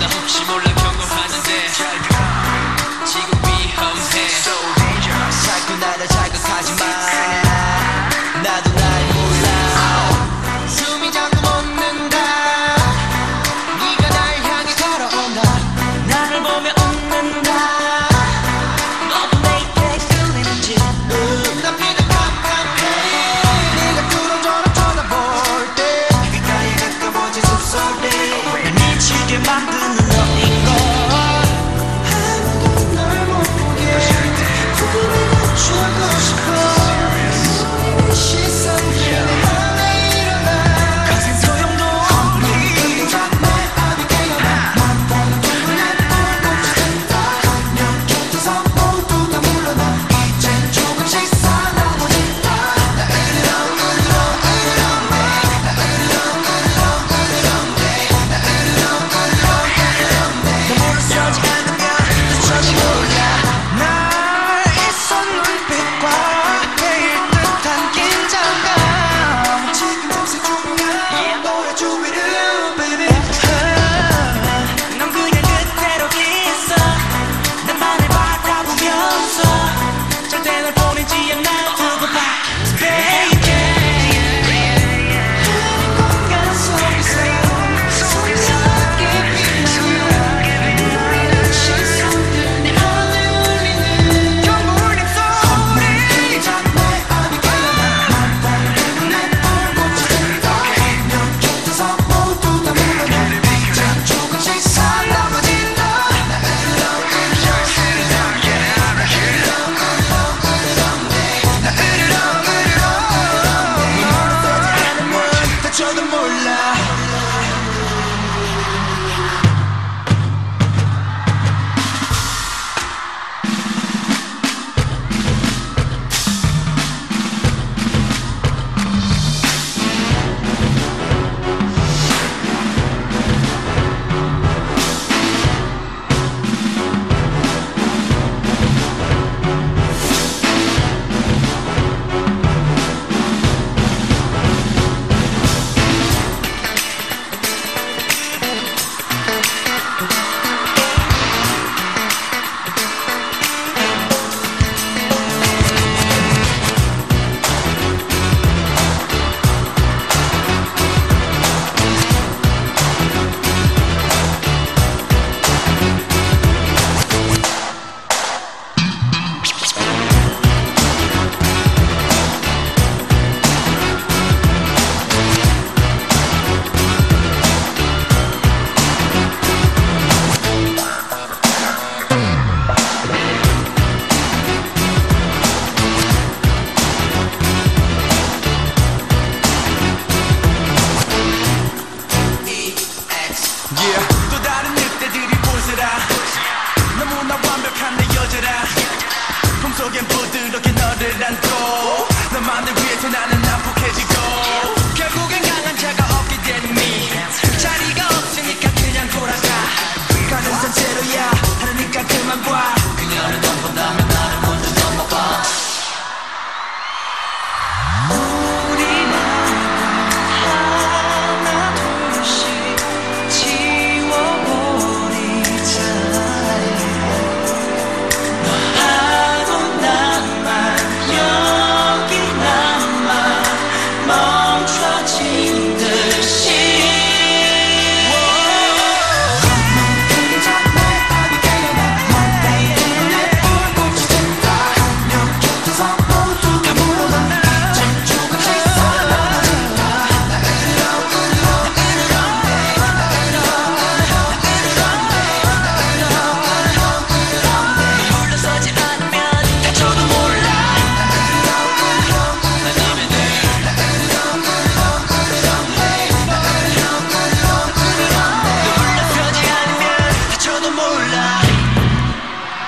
나 혹시 몰라 경고하는데 지금 자극하지 마. 나도 나 또 다른 늑대들이 보세라. 너무나 완벽한 내 여자라. 품속엔 부드럽게 너를 안고.